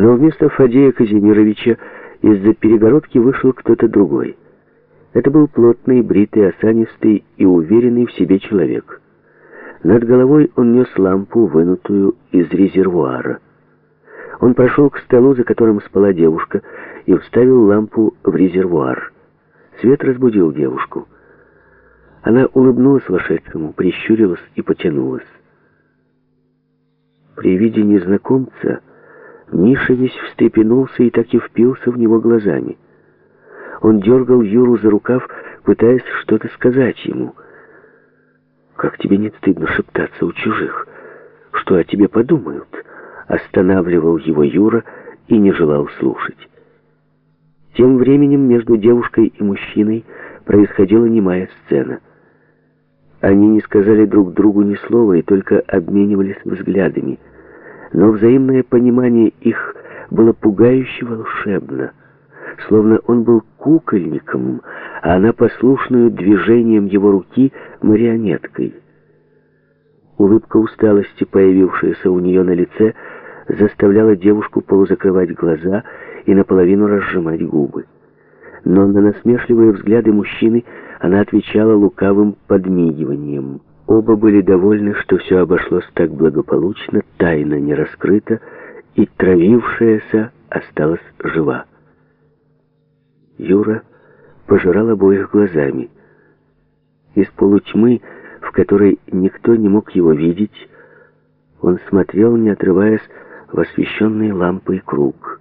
Но вместо Фадея Казимировича из-за перегородки вышел кто-то другой. Это был плотный, бритый, осанистый и уверенный в себе человек. Над головой он нес лампу, вынутую из резервуара. Он прошел к столу, за которым спала девушка, и вставил лампу в резервуар. Свет разбудил девушку. Она улыбнулась вошедшему, прищурилась и потянулась. При виде незнакомца Миша весь встрепенулся и так и впился в него глазами. Он дергал Юру за рукав, пытаясь что-то сказать ему. «Как тебе не стыдно шептаться у чужих? Что о тебе подумают?» Останавливал его Юра и не желал слушать. Тем временем между девушкой и мужчиной происходила немая сцена. Они не сказали друг другу ни слова и только обменивались взглядами – но взаимное понимание их было пугающе волшебно, словно он был кукольником, а она послушную движением его руки марионеткой. Улыбка усталости, появившаяся у нее на лице, заставляла девушку полузакрывать глаза и наполовину разжимать губы. Но на насмешливые взгляды мужчины она отвечала лукавым подмигиванием. Оба были довольны, что все обошлось так благополучно, тайна не раскрыта, и травившаяся осталась жива. Юра пожирал обоих глазами. Из полутьмы, в которой никто не мог его видеть, он смотрел, не отрываясь, в освещенный лампой круг.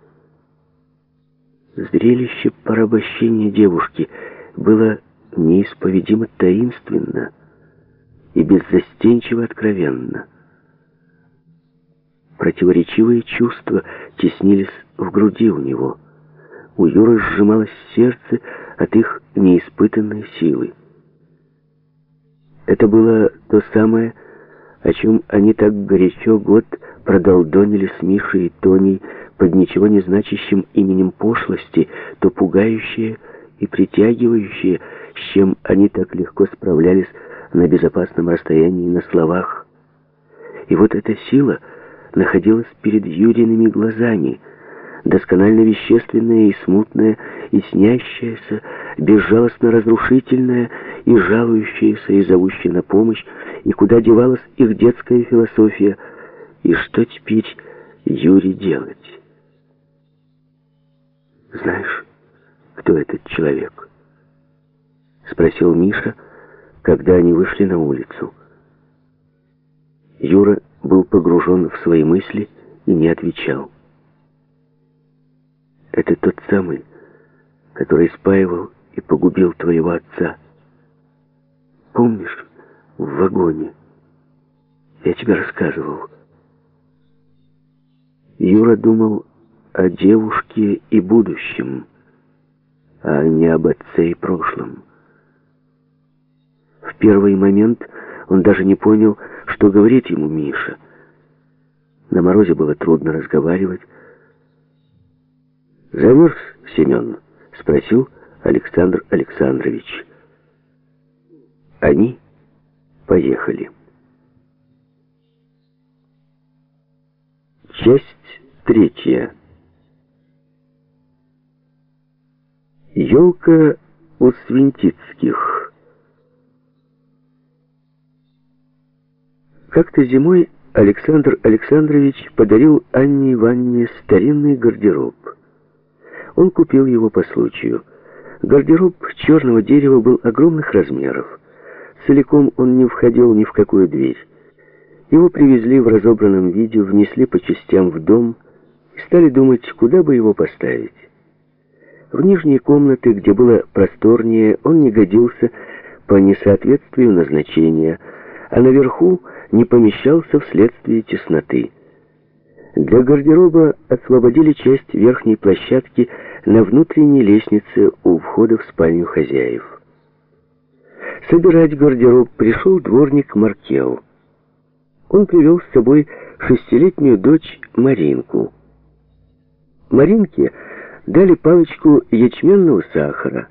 Зрелище порабощения девушки было неисповедимо таинственно и беззастенчиво откровенно. Противоречивые чувства теснились в груди у него. У Юры сжималось сердце от их неиспытанной силы. Это было то самое, о чем они так горячо год продолдонили с Мишей и Тоней под ничего не значащим именем пошлости, то пугающее и притягивающее, с чем они так легко справлялись на безопасном расстоянии на словах. И вот эта сила находилась перед Юриными глазами, досконально вещественная и смутная, и снящаяся, безжалостно разрушительная, и жалующаяся, и зовущая на помощь, и куда девалась их детская философия, и что теперь Юре делать? «Знаешь, кто этот человек?» — спросил Миша, — когда они вышли на улицу. Юра был погружен в свои мысли и не отвечал. «Это тот самый, который спаивал и погубил твоего отца. Помнишь, в вагоне? Я тебе рассказывал». Юра думал о девушке и будущем, а не об отце и прошлом. Первый момент он даже не понял, что говорит ему Миша. На морозе было трудно разговаривать. «Замерз, Семен?» — спросил Александр Александрович. Они поехали. Часть третья. Елка у Свинтицких. Как-то зимой Александр Александрович подарил Анне Ивановне старинный гардероб. Он купил его по случаю. Гардероб черного дерева был огромных размеров. Целиком он не входил ни в какую дверь. Его привезли в разобранном виде, внесли по частям в дом и стали думать, куда бы его поставить. В нижние комнаты, где было просторнее, он не годился по несоответствию назначения, а наверху не помещался вследствие тесноты. Для гардероба освободили часть верхней площадки на внутренней лестнице у входа в спальню хозяев. Собирать гардероб пришел дворник Маркел. Он привел с собой шестилетнюю дочь Маринку. Маринке дали палочку ячменного сахара.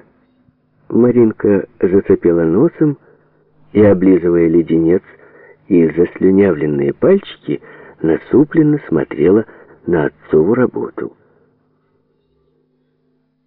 Маринка зацепила носом и, облизывая леденец, и заслюнявленные пальчики насупленно смотрела на отцову работу.